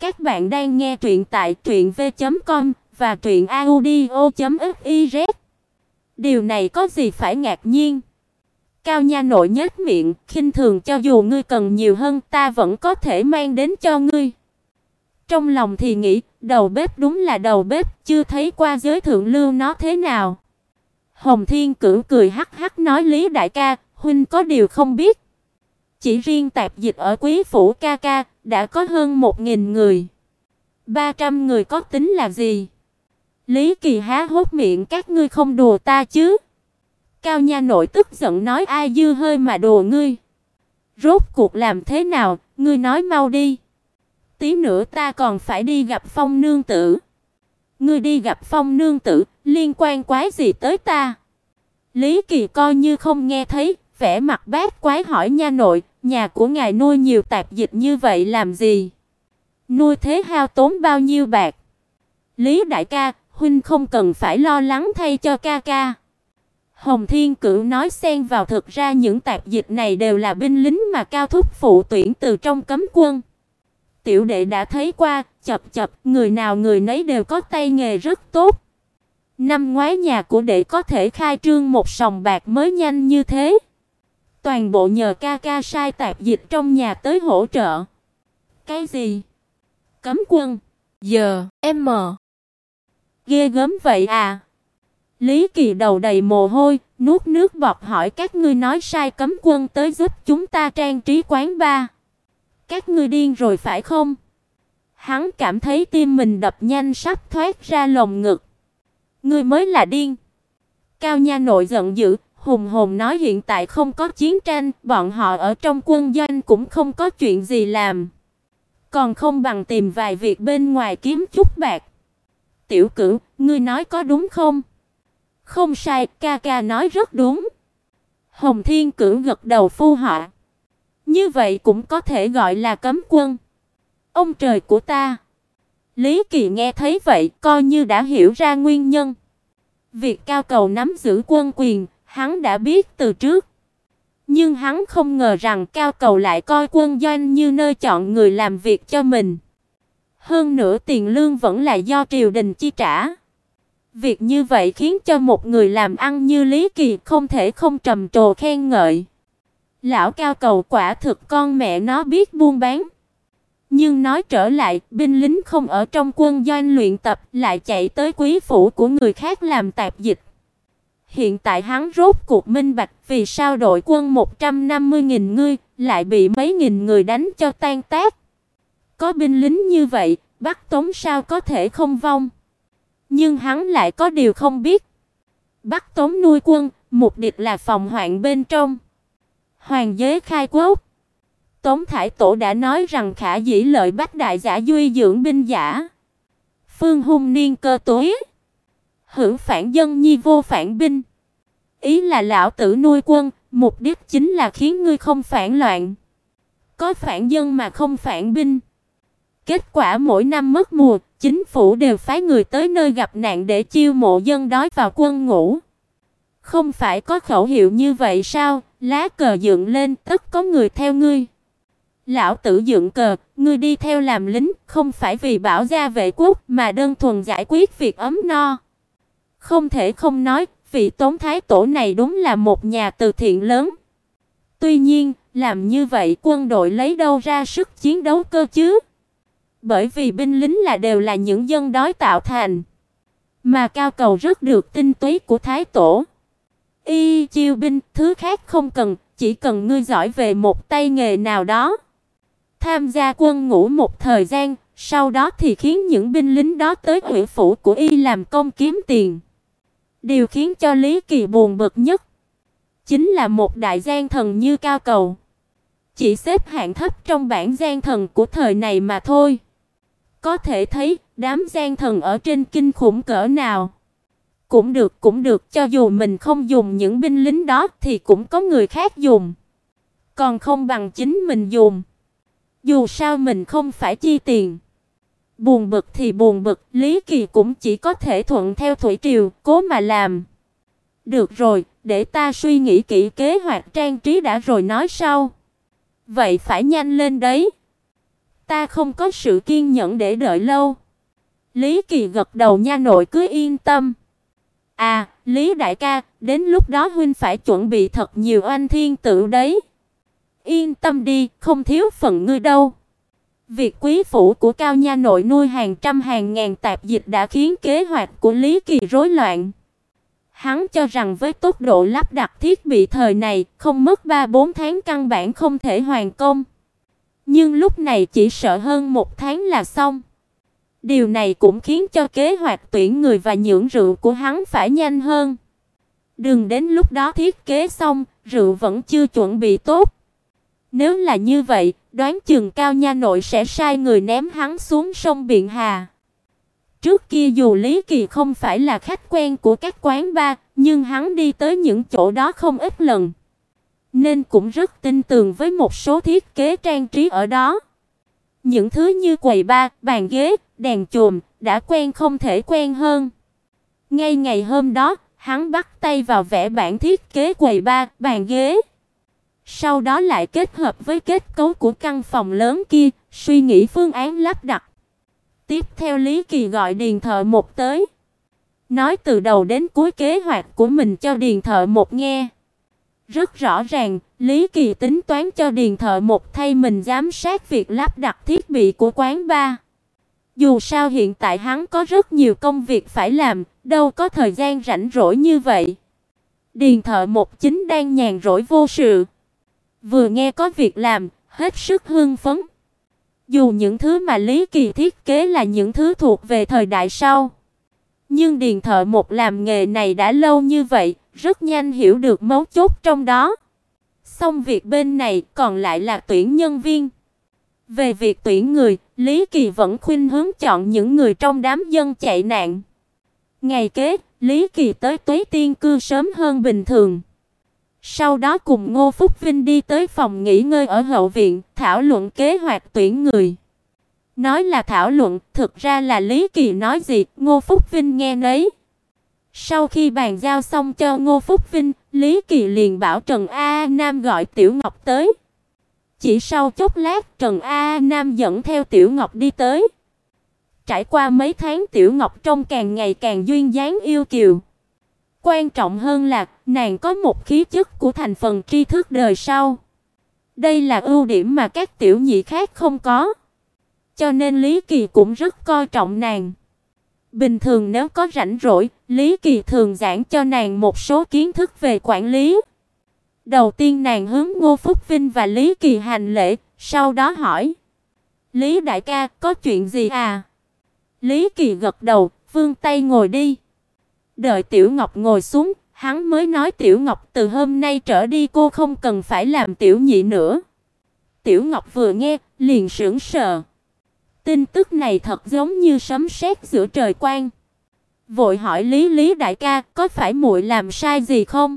Các bạn đang nghe truyện tại truyệnv.com và truyệnaudio.fiz. Điều này có gì phải ngạc nhiên? Cao nha nội nhếch miệng, khinh thường cho dù ngươi cần nhiều hơn ta vẫn có thể mang đến cho ngươi. Trong lòng thì nghĩ, đầu bếp đúng là đầu bếp, chưa thấy qua giới thượng lưu nó thế nào. Hồng Thiên Cửu cười hắc hắc nói Lý đại ca, huynh có điều không biết. Chỉ riêng tạp dịch ở Quý phủ ca ca đã có hơn một nghìn người. 300 người có tính là gì? Lý Kỳ há hốc miệng các ngươi không đùa ta chứ? Cao nha nội tức giận nói ai dư hơi mà đùa ngươi. Rốt cuộc làm thế nào, ngươi nói mau đi. Tí nữa ta còn phải đi gặp Phong nương tử. Ngươi đi gặp Phong nương tử, liên quan quái gì tới ta? Lý Kỳ coi như không nghe thấy, vẻ mặt bát quái hỏi nha nội, nhà của ngài nuôi nhiều tạp dịch như vậy làm gì? Nuôi thế hao tốn bao nhiêu bạc? Lý đại ca, huynh không cần phải lo lắng thay cho ca ca. Hồng Thiên Cửu nói xen vào thực ra những tạp dịch này đều là binh lính mà cao thúc phụ tuyển từ trong cấm quân. Tiểu đệ đã thấy qua, chập chập, người nào người nấy đều có tay nghề rất tốt. Năm ngoái nhà của đệ có thể khai trương một sòng bạc mới nhanh như thế. Toàn bộ nhờ ca ca sai tạp dịch trong nhà tới hỗ trợ. Cái gì? Cấm quân? Giờ, em. Ghê gớm vậy à? Lý Kỳ đầu đầy mồ hôi, nuốt nước bọt hỏi các ngươi nói sai cấm quân tới giúp chúng ta trang trí quán ba. Các ngươi điên rồi phải không? Hắn cảm thấy tim mình đập nhanh sắp thoát ra lồng ngực. Ngươi mới là điên. Cao Nha nội giận dữ, hùng hồn nói hiện tại không có chiến tranh, bọn họ ở trong quân doanh cũng không có chuyện gì làm. Còn không bằng tìm vài việc bên ngoài kiếm chút bạc. Tiểu Cửu, ngươi nói có đúng không? Không sai, ca ca nói rất đúng. Hồng Thiên Cửu gật đầu phu họa. Như vậy cũng có thể gọi là cấm quân. Ông trời của ta. Lý Kỳ nghe thấy vậy, coi như đã hiểu ra nguyên nhân. Việc cao cầu nắm giữ quân quyền, hắn đã biết từ trước. Nhưng hắn không ngờ rằng cao cầu lại coi quân doanh như nơi chọn người làm việc cho mình. Hơn nữa tiền lương vẫn là do triều đình chi trả. Việc như vậy khiến cho một người làm ăn như Lý Kỳ không thể không trầm trồ khen ngợi. Lão cao cầu quả thực con mẹ nó biết buôn bán. Nhưng nói trở lại, binh lính không ở trong quân doanh luyện tập, lại chạy tới quý phủ của người khác làm tạp dịch. Hiện tại hắn rốt cuộc minh bạch vì sao đội quân 150.000 người lại bị mấy nghìn người đánh cho tan tác. Có binh lính như vậy, Bắc Tống sao có thể không vong? Nhưng hắn lại có điều không biết. Bắc Tống nuôi quân, mục đích là phòng hoạn bên trong. Hoàng giới khai quốc. Tống Thải Tổ đã nói rằng khả dĩ lợi bách đại giả duy dưỡng binh giả. Phương hung niên cơ tối. Hữu phản dân nhi vô phản binh. Ý là lão tử nuôi quân, mục đích chính là khiến ngươi không phản loạn. Có phản dân mà không phản binh. Kết quả mỗi năm mất mùa, chính phủ đều phái người tới nơi gặp nạn để chiêu mộ dân đói vào quân ngũ. Không phải có khẩu hiệu như vậy sao? Lá cờ dựng lên, tất có người theo ngươi. Lão tử dựng cờ, ngươi đi theo làm lính, không phải vì bảo gia vệ quốc mà đơn thuần giải quyết việc ấm no. Không thể không nói, vị Tống thái tổ này đúng là một nhà từ thiện lớn. Tuy nhiên, làm như vậy quân đội lấy đâu ra sức chiến đấu cơ chứ? Bởi vì binh lính là đều là những dân đói tạo thành, mà cao cầu rất được tinh túy của thái tổ. Y chiêu binh, thứ khác không cần, chỉ cần ngươi giỏi về một tay nghề nào đó. Tham gia quân ngũ một thời gian, sau đó thì khiến những binh lính đó tới huyện phủ của y làm công kiếm tiền. Điều khiến cho Lý Kỳ buồn bực nhất chính là một đại gian thần như cao cầu, chỉ xếp hạng thấp trong bảng gian thần của thời này mà thôi. Có thể thấy, đám gian thần ở trên kinh khủng cỡ nào. Cũng được, cũng được, cho dù mình không dùng những binh lính đó thì cũng có người khác dùng. Còn không bằng chính mình dùng. Dù sao mình không phải chi tiền. Buồn bực thì buồn bực, Lý Kỳ cũng chỉ có thể thuận theo thủy triều, cố mà làm. Được rồi, để ta suy nghĩ kỹ kế hoạch trang trí đã rồi nói sau. Vậy phải nhanh lên đấy. Ta không có sự kiên nhẫn để đợi lâu. Lý Kỳ gật đầu nha nội cứ yên tâm. À, Lý đại ca, đến lúc đó huynh phải chuẩn bị thật nhiều anh thiên tử đấy. Yên tâm đi, không thiếu phần ngươi đâu. Việc quý phủ của Cao Nha nội nuôi hàng trăm hàng ngàn tạp dịch đã khiến kế hoạch của Lý Kỳ rối loạn. Hắn cho rằng với tốc độ lắp đặt thiết bị thời này, không mất 3-4 tháng căn bản không thể hoàn công. Nhưng lúc này chỉ sợ hơn một tháng là xong. Điều này cũng khiến cho kế hoạch tuyển người và nhưỡng rượu của hắn phải nhanh hơn. Đừng đến lúc đó thiết kế xong, rượu vẫn chưa chuẩn bị tốt. Nếu là như vậy, đoán chừng Cao Nha nội sẽ sai người ném hắn xuống sông Biện Hà. Trước kia dù Lý Kỳ không phải là khách quen của các quán bar, nhưng hắn đi tới những chỗ đó không ít lần, nên cũng rất tin tưởng với một số thiết kế trang trí ở đó. Những thứ như quầy bar, bàn ghế, đèn chùm đã quen không thể quen hơn. Ngay ngày hôm đó, hắn bắt tay vào vẽ bản thiết kế quầy bar, bàn ghế. Sau đó lại kết hợp với kết cấu của căn phòng lớn kia, suy nghĩ phương án lắp đặt. Tiếp theo Lý Kỳ gọi Điền Thợ một tới, nói từ đầu đến cuối kế hoạch của mình cho Điền Thợ một nghe. Rất rõ ràng, Lý Kỳ tính toán cho Điền Thợ một thay mình giám sát việc lắp đặt thiết bị của quán bar. Dù sao hiện tại hắn có rất nhiều công việc phải làm, đâu có thời gian rảnh rỗi như vậy. Điền Thợ một chính đang nhàn rỗi vô sự, vừa nghe có việc làm, hết sức hưng phấn. Dù những thứ mà Lý Kỳ thiết kế là những thứ thuộc về thời đại sau, nhưng Điền Thợ một làm nghề này đã lâu như vậy, rất nhanh hiểu được mấu chốt trong đó. Xong việc bên này còn lại là tuyển nhân viên. Về việc tuyển người, Lý Kỳ vẫn khuyên hướng chọn những người trong đám dân chạy nạn. Ngày kế, Lý Kỳ tới Tuế Tiên cư sớm hơn bình thường. Sau đó cùng Ngô Phúc Vinh đi tới phòng nghỉ ngơi ở hậu viện, thảo luận kế hoạch tuyển người. Nói là thảo luận, thực ra là Lý Kỳ nói gì, Ngô Phúc Vinh nghe nấy. Sau khi bàn giao xong cho Ngô Phúc Vinh, Lý Kỳ liền bảo Trần A Nam gọi Tiểu Ngọc tới. Chỉ sau chốc lát, Trần A Nam dẫn theo Tiểu Ngọc đi tới. Trải qua mấy tháng Tiểu Ngọc trông càng ngày càng duyên dáng yêu kiều. Quan trọng hơn là nàng có một khí chất của thành phần tri thức đời sau. Đây là ưu điểm mà các tiểu nhị khác không có. Cho nên Lý Kỳ cũng rất coi trọng nàng. Bình thường nếu có rảnh rỗi, Lý Kỳ thường giảng cho nàng một số kiến thức về quản lý. Đầu tiên nàng hướng Ngô Phúc Vinh và Lý Kỳ hành lễ, sau đó hỏi: "Lý đại ca, có chuyện gì à?" Lý Kỳ gật đầu, vươn tay ngồi đi. Đợi Tiểu Ngọc ngồi xuống, hắn mới nói Tiểu Ngọc từ hôm nay trở đi cô không cần phải làm tiểu nhị nữa. Tiểu Ngọc vừa nghe, liền sững sờ. Tin tức này thật giống như sấm sét giữa trời quang. Vội hỏi Lý Lý đại ca, có phải muội làm sai gì không?